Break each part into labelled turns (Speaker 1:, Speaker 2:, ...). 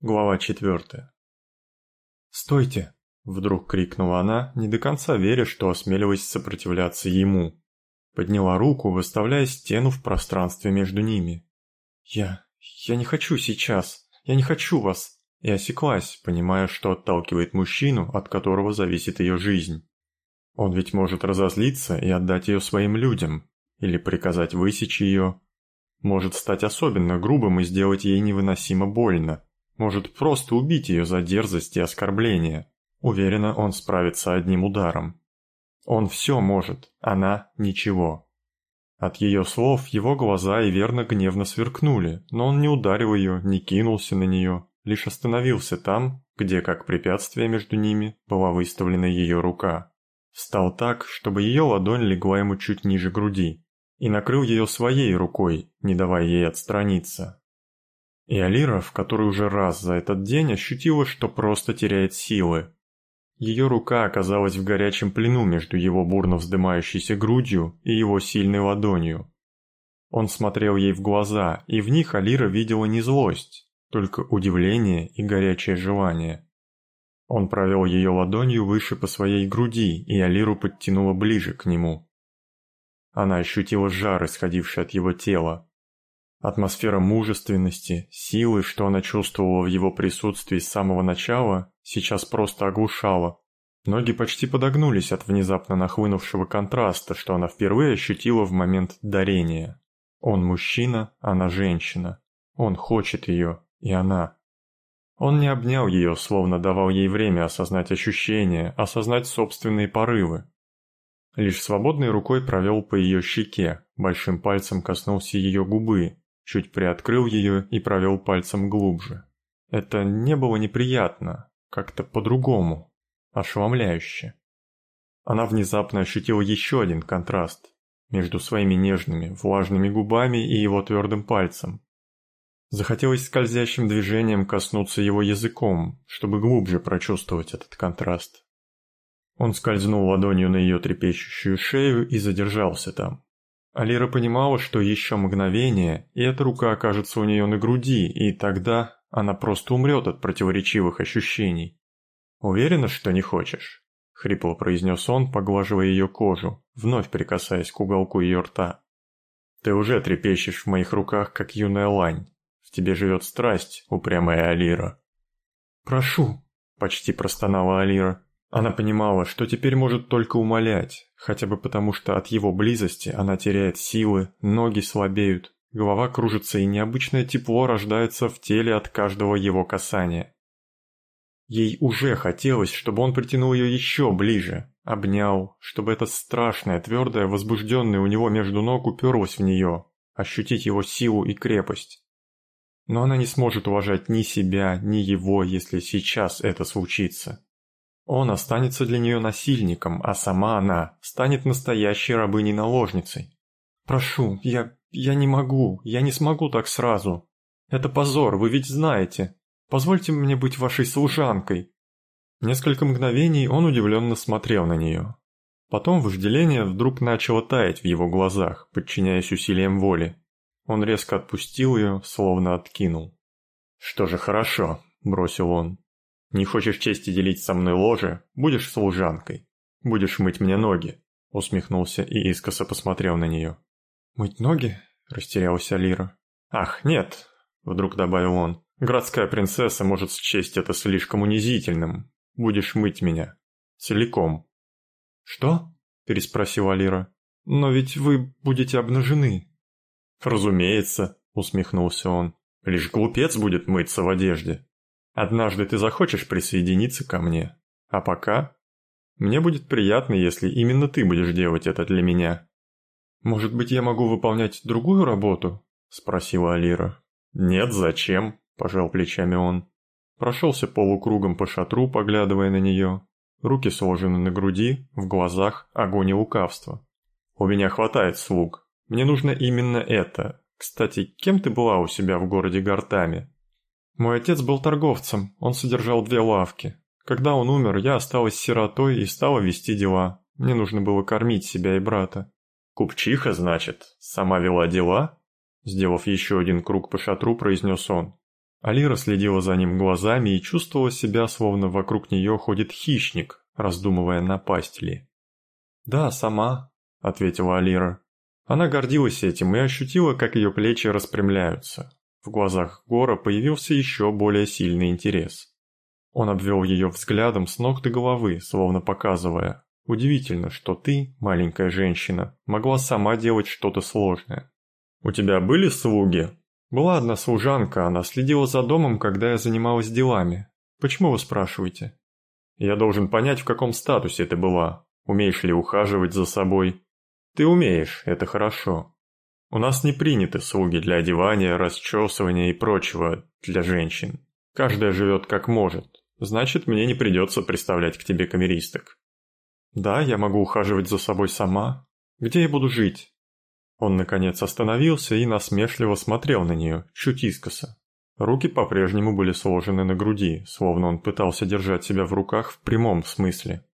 Speaker 1: Глава четвертая. «Стойте!» – вдруг крикнула она, не до конца веря, что осмелилась сопротивляться ему. Подняла руку, выставляя стену в пространстве между ними. «Я... я не хочу сейчас! Я не хочу вас!» И осеклась, понимая, что отталкивает мужчину, от которого зависит ее жизнь. Он ведь может разозлиться и отдать ее своим людям, или приказать высечь ее. Может стать особенно грубым и сделать ей невыносимо больно может просто убить ее за дерзость и оскорбление. Уверена, он справится одним ударом. Он все может, она ничего. От ее слов его глаза и верно гневно сверкнули, но он не ударил ее, не кинулся на нее, лишь остановился там, где, как препятствие между ними, была выставлена ее рука. Встал так, чтобы ее ладонь легла ему чуть ниже груди, и накрыл ее своей рукой, не давая ей отстраниться. И Алира в которой уже раз за этот день ощутила, что просто теряет силы. Ее рука оказалась в горячем плену между его бурно вздымающейся грудью и его сильной ладонью. Он смотрел ей в глаза, и в них Алира видела не злость, только удивление и горячее желание. Он провел ее ладонью выше по своей груди, и Алиру подтянуло ближе к нему. Она ощутила жар, исходивший от его тела, Атмосфера мужественности, силы, что она чувствовала в его присутствии с самого начала, сейчас просто оглушала. Ноги почти подогнулись от внезапно нахлынувшего контраста, что она впервые ощутила в момент дарения. Он мужчина, она женщина. Он хочет ее, и она. Он не обнял ее, словно давал ей время осознать ощущения, осознать собственные порывы. Лишь свободной рукой провел по ее щеке, большим пальцем коснулся ее губы, чуть приоткрыл ее и провел пальцем глубже. Это не было неприятно, как-то по-другому, ошеломляюще. Она внезапно ощутила еще один контраст между своими нежными, влажными губами и его твердым пальцем. Захотелось скользящим движением коснуться его языком, чтобы глубже прочувствовать этот контраст. Он скользнул ладонью на ее трепещущую шею и задержался там. Алира понимала, что еще мгновение, и эта рука окажется у нее на груди, и тогда она просто умрет от противоречивых ощущений. «Уверена, что не хочешь?» — хрипло произнес он, поглаживая ее кожу, вновь прикасаясь к уголку ее рта. «Ты уже трепещешь в моих руках, как юная лань. В тебе живет страсть, упрямая Алира». «Прошу», — почти простонала Алира. Она понимала, что теперь может только умолять, хотя бы потому, что от его близости она теряет силы, ноги слабеют, голова кружится и необычное тепло рождается в теле от каждого его касания. Ей уже хотелось, чтобы он притянул ее еще ближе, обнял, чтобы эта страшная, твердая, возбужденная у него между ног уперлась в нее, ощутить его силу и крепость. Но она не сможет уважать ни себя, ни его, если сейчас это случится. Он останется для нее насильником, а сама она станет настоящей рабыней-наложницей. «Прошу, я... я не могу, я не смогу так сразу. Это позор, вы ведь знаете. Позвольте мне быть вашей служанкой». Несколько мгновений он удивленно смотрел на нее. Потом вожделение вдруг начало таять в его глазах, подчиняясь усилиям воли. Он резко отпустил ее, словно откинул. «Что же хорошо», — бросил он. Не хочешь чести делить со мной ложе, будешь служанкой. Будешь мыть мне ноги», — усмехнулся и искоса посмотрел на нее. «Мыть ноги?» — растерялась Алира. «Ах, нет», — вдруг добавил он. «Городская принцесса может счесть это слишком унизительным. Будешь мыть меня. Целиком». «Что?» — переспросила Алира. «Но ведь вы будете обнажены». «Разумеется», — усмехнулся он. «Лишь глупец будет мыться в одежде». Однажды ты захочешь присоединиться ко мне. А пока... Мне будет приятно, если именно ты будешь делать это для меня. Может быть, я могу выполнять другую работу? Спросила Алира. Нет, зачем? Пожал плечами он. Прошелся полукругом по шатру, поглядывая на нее. Руки сложены на груди, в глазах огонь и лукавство. У меня хватает слуг. Мне нужно именно это. Кстати, кем ты была у себя в городе Гартаме? Мой отец был торговцем, он содержал две лавки. Когда он умер, я осталась сиротой и стала вести дела. Мне нужно было кормить себя и брата. «Купчиха, значит, сама вела дела?» Сделав еще один круг по шатру, произнес он. Алира следила за ним глазами и чувствовала себя, словно вокруг нее ходит хищник, раздумывая, напасть ли. «Да, сама», — ответила Алира. Она гордилась этим и ощутила, как ее плечи распрямляются. В глазах Гора появился еще более сильный интерес. Он обвел ее взглядом с ног до головы, словно показывая. «Удивительно, что ты, маленькая женщина, могла сама делать что-то сложное». «У тебя были слуги?» Была одна служанка, она следила за домом, когда я занималась делами. Почему вы спрашиваете? Я должен понять, в каком статусе ты была. Умеешь ли ухаживать за собой? Ты умеешь, это хорошо. У нас не приняты слуги для одевания, расчесывания и прочего для женщин. Каждая живет как может. Значит, мне не придется представлять к тебе камеристок. Да, я могу ухаживать за собой сама. Где я буду жить? Он, наконец, остановился и насмешливо смотрел на нее, чуть искоса. Руки по-прежнему были сложены на груди, словно он пытался держать себя в руках в прямом смысле.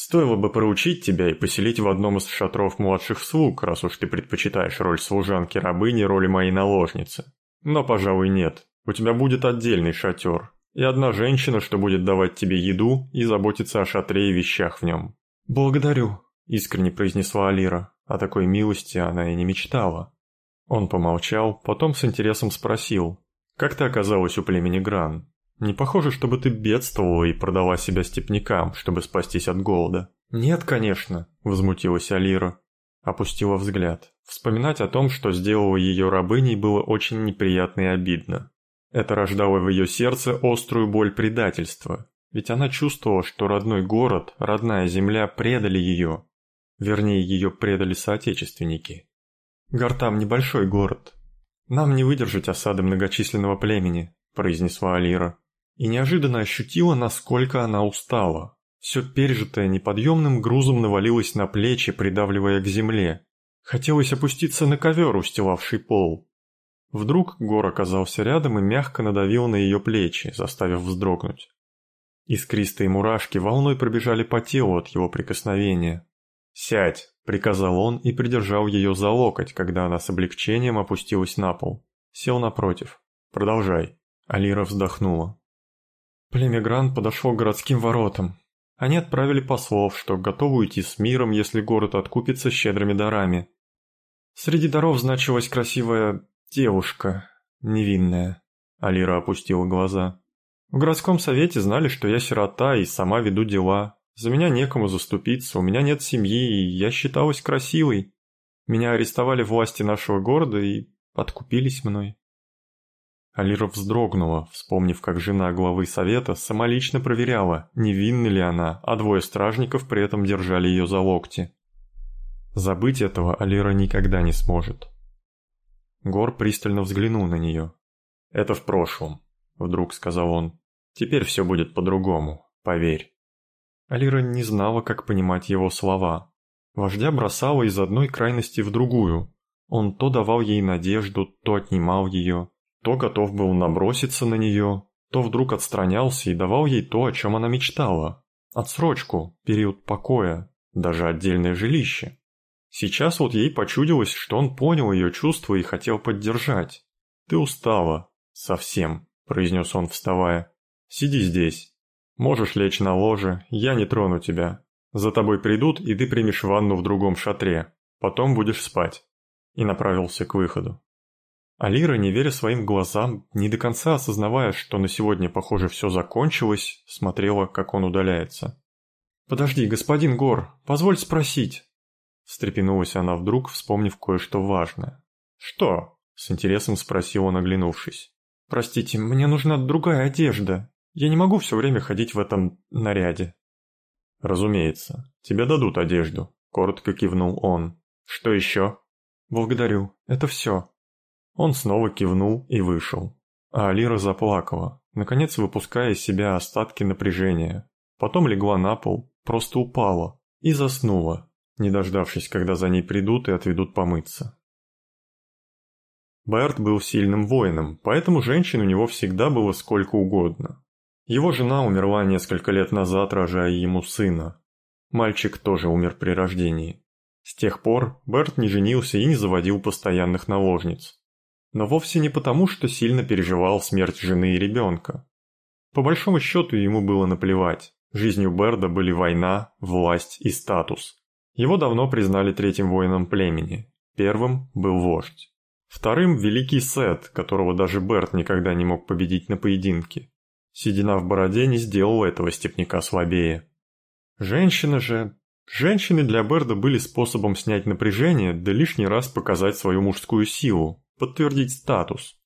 Speaker 1: «Стоило бы проучить тебя и поселить в одном из шатров младших слуг, раз уж ты предпочитаешь роль служанки-рабыни роли моей наложницы. Но, пожалуй, нет. У тебя будет отдельный шатер. И одна женщина, что будет давать тебе еду и заботиться о шатре и вещах в нем». «Благодарю», — искренне произнесла Алира. О такой милости она и не мечтала. Он помолчал, потом с интересом спросил. «Как ты оказалась у племени Гран? Не похоже, чтобы ты бедствовала и продала себя степнякам, чтобы спастись от голода». «Нет, конечно», — возмутилась Алира. Опустила взгляд. Вспоминать о том, что сделала ее рабыней, было очень неприятно и обидно. Это рождало в ее сердце острую боль предательства. Ведь она чувствовала, что родной город, родная земля предали ее, Вернее, ее предали соотечественники. Гартам небольшой город. Нам не выдержать осады многочисленного племени, произнесла Алира. И неожиданно ощутила, насколько она устала. Все пережитое неподъемным грузом навалилось на плечи, придавливая к земле. Хотелось опуститься на ковер, устилавший пол. Вдруг Гор оказался рядом и мягко надавил на ее плечи, заставив вздрогнуть. Искристые мурашки волной пробежали по телу от его прикосновения. «Сядь!» – приказал он и придержал ее за локоть, когда она с облегчением опустилась на пол. Сел напротив. «Продолжай». Алира вздохнула. Племя Гран подошло к городским воротам. Они отправили послов, что готовы уйти с миром, если город откупится щедрыми дарами. Среди даров значилась красивая девушка, невинная. Алира опустила глаза. В городском совете знали, что я сирота и сама веду дела, за меня некому заступиться, у меня нет семьи, и я считалась красивой. Меня арестовали власти нашего города и подкупились мной. Алира вздрогнула, вспомнив, как жена главы совета самолично проверяла, невинна ли она, а двое стражников при этом держали ее за локти. Забыть этого Алира никогда не сможет. Гор пристально взглянул на нее. «Это в прошлом», — вдруг сказал он. «Теперь все будет по-другому, поверь». Алира не знала, как понимать его слова. Вождя бросала из одной крайности в другую. Он то давал ей надежду, то отнимал ее, то готов был наброситься на нее, то вдруг отстранялся и давал ей то, о чем она мечтала. Отсрочку, период покоя, даже отдельное жилище. Сейчас вот ей почудилось, что он понял ее чувства и хотел поддержать. «Ты устала. Совсем», — произнес он, вставая. «Сиди здесь». Можешь лечь на ложе, я не трону тебя. За тобой придут, и ты примешь ванну в другом шатре. Потом будешь спать». И направился к выходу. Алира, не веря своим глазам, не до конца осознавая, что на сегодня, похоже, все закончилось, смотрела, как он удаляется. «Подожди, господин Гор, позволь спросить». Встрепенулась она вдруг, вспомнив кое-что важное. «Что?» — с интересом спросил он, оглянувшись. «Простите, мне нужна другая одежда. Я не могу все время ходить в этом наряде». «Разумеется. Тебе дадут одежду», — коротко кивнул он. «Что еще?» «Благодарю. Это все». Он снова кивнул и вышел. А Алира заплакала, наконец выпуская из себя остатки напряжения. Потом легла на пол, просто упала и заснула, не дождавшись, когда за ней придут и отведут помыться. Берт был сильным воином, поэтому женщин у него всегда было сколько угодно. Его жена умерла несколько лет назад, рожая ему сына. Мальчик тоже умер при рождении. С тех пор Берт не женился и не заводил постоянных наложниц. Но вовсе не потому, что сильно переживал смерть жены и ребенка. По большому счету ему было наплевать. Жизнью Берда были война, власть и статус. Его давно признали третьим воином племени. Первым был вождь. Вторым – великий Сет, которого даже Берт никогда не мог победить на поединке. Седина в бороде не сделала этого степняка слабее. Женщина же... Женщины для Берда были способом снять напряжение, да лишний раз показать свою мужскую силу, подтвердить статус.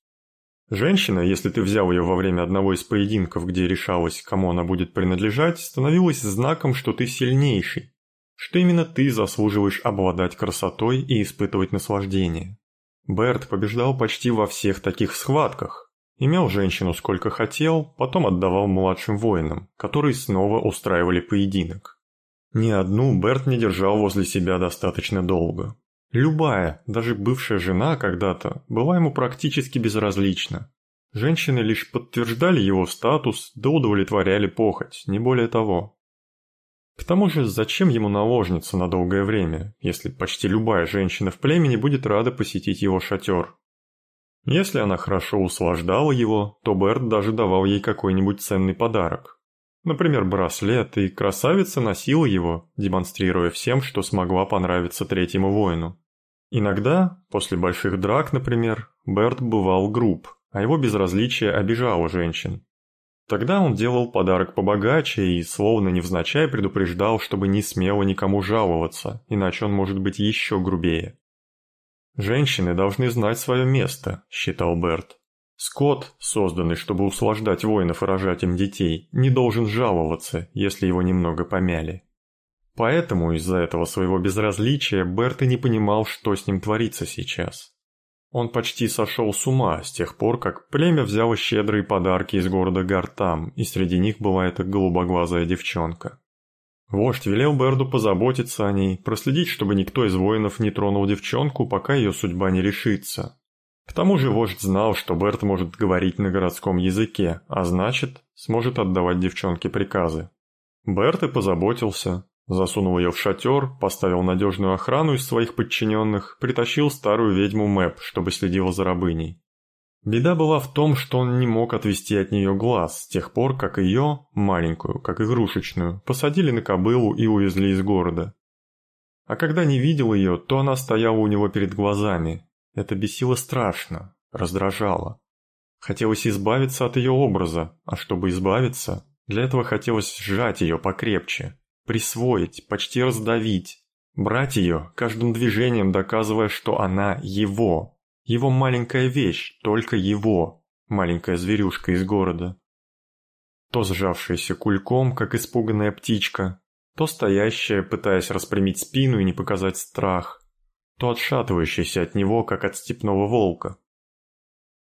Speaker 1: Женщина, если ты взял ее во время одного из поединков, где решалось, кому она будет принадлежать, становилась знаком, что ты сильнейший, что именно ты заслуживаешь обладать красотой и испытывать наслаждение. Берт побеждал почти во всех таких схватках, имел женщину сколько хотел, потом отдавал младшим воинам, которые снова устраивали поединок. Ни одну Берт не держал возле себя достаточно долго. Любая, даже бывшая жена когда-то, была ему практически безразлична. Женщины лишь подтверждали его статус да удовлетворяли похоть, не более того. К тому же, зачем ему наложница на долгое время, если почти любая женщина в племени будет рада посетить его шатер? Если она хорошо услаждала его, то Берт даже давал ей какой-нибудь ценный подарок. Например, браслет, и красавица носила его, демонстрируя всем, что смогла понравиться третьему воину. Иногда, после больших драк, например, Берт бывал груб, а его безразличие обижало женщин. Тогда он делал подарок побогаче и, словно невзначай, предупреждал, чтобы не смело никому жаловаться, иначе он может быть еще грубее. «Женщины должны знать свое место», – считал Берт. «Скот, созданный, чтобы услаждать воинов и рожать им детей, не должен жаловаться, если его немного помяли». Поэтому из-за этого своего безразличия Берт и не понимал, что с ним творится сейчас. Он почти сошел с ума с тех пор, как племя взяло щедрые подарки из города Гартам, и среди них была эта голубоглазая девчонка. Вождь велел Берду позаботиться о ней, проследить, чтобы никто из воинов не тронул девчонку, пока ее судьба не решится. К тому же вождь знал, что Берт может говорить на городском языке, а значит, сможет отдавать девчонке приказы. Берт и позаботился, Засунул ее в шатер, поставил надежную охрану из своих подчиненных, притащил старую ведьму Мэп, чтобы следила за рабыней. Беда была в том, что он не мог отвести от нее глаз с тех пор, как ее, маленькую, как игрушечную, посадили на кобылу и увезли из города. А когда не видел ее, то она стояла у него перед глазами. Это бесило страшно, раздражало. Хотелось избавиться от ее образа, а чтобы избавиться, для этого хотелось сжать ее покрепче, присвоить, почти раздавить, брать ее, каждым движением доказывая, что она его, его маленькая вещь, только его, маленькая зверюшка из города. То сжавшаяся кульком, как испуганная птичка, то стоящая, пытаясь распрямить спину и не показать страх, то отшатывающаяся от него, как от степного волка.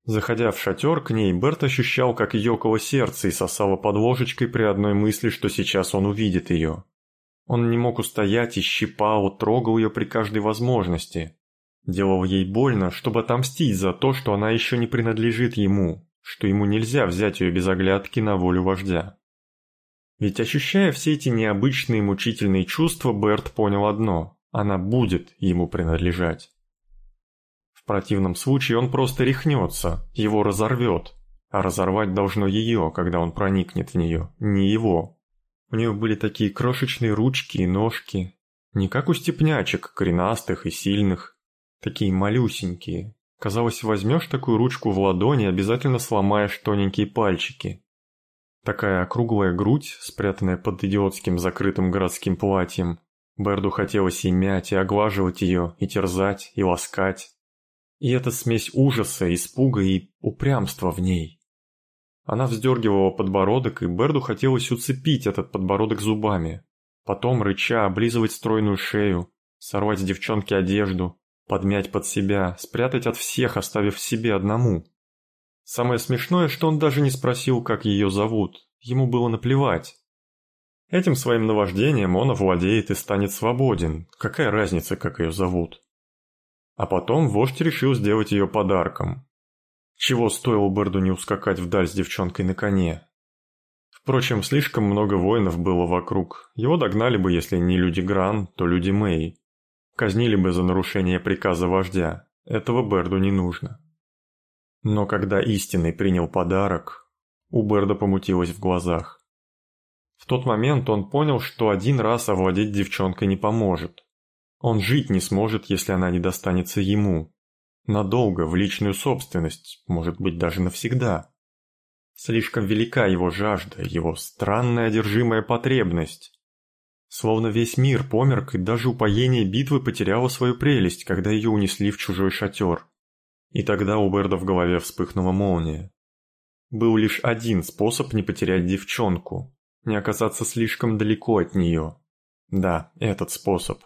Speaker 1: Заходя в шатер к ней, Берт ощущал, как ёкало сердце и сосало под ложечкой при одной мысли, что сейчас он увидит ее. Он не мог устоять и щипал, трогал ее при каждой возможности. Делал ей больно, чтобы отомстить за то, что она еще не принадлежит ему, что ему нельзя взять ее без оглядки на волю вождя. Ведь ощущая все эти необычные мучительные чувства, Берт понял одно – она будет ему принадлежать. В противном случае он просто рехнется, его разорвет. А разорвать должно ее, когда он проникнет в нее, не его. У нее были такие крошечные ручки и ножки. Не как у степнячек, коренастых и сильных. Такие малюсенькие. Казалось, возьмешь такую ручку в ладони, обязательно сломаешь тоненькие пальчики. Такая округлая грудь, спрятанная под идиотским закрытым городским платьем. Берду хотелось и мять, и оглаживать ее, и терзать, и ласкать. И эта смесь ужаса, испуга и упрямства в ней. Она вздергивала подбородок, и Берду хотелось уцепить этот подбородок зубами. Потом, рыча, облизывать стройную шею, сорвать с девчонки одежду, подмять под себя, спрятать от всех, оставив себе одному. Самое смешное, что он даже не спросил, как ее зовут. Ему было наплевать. Этим своим наваждением он овладеет и станет свободен. Какая разница, как ее зовут? А потом вождь решил сделать ее подарком. Чего стоило Берду не ускакать вдаль с девчонкой на коне? Впрочем, слишком много воинов было вокруг. Его догнали бы, если не люди Гран, то люди Мэй. Казнили бы за нарушение приказа вождя. Этого Берду не нужно. Но когда истинный принял подарок, у Берда помутилось в глазах. В тот момент он понял, что один раз овладеть девчонкой не поможет. Он жить не сможет, если она не достанется ему. Надолго, в личную собственность, может быть даже навсегда. Слишком велика его жажда, его странная одержимая потребность. Словно весь мир померк, и даже упоение битвы потеряло свою прелесть, когда ее унесли в чужой шатер. И тогда у Берда в голове вспыхнула молния. Был лишь один способ не потерять девчонку, не оказаться слишком далеко от нее. Да, этот способ.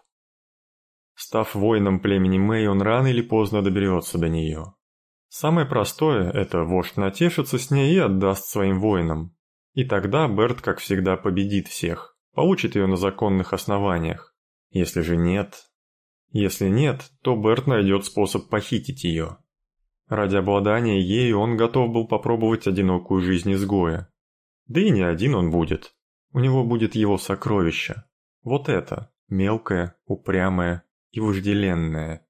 Speaker 1: Став воином племени Мэй, он рано или поздно доберется до нее. Самое простое – это вождь натешится с ней и отдаст своим воинам. И тогда Берт, как всегда, победит всех, получит ее на законных основаниях. Если же нет... Если нет, то Берт найдет способ похитить ее. Ради обладания ею он готов был попробовать одинокую жизнь изгоя. Да и не один он будет. У него будет его сокровище. Вот это, мелкое, упрямое и вожделенное.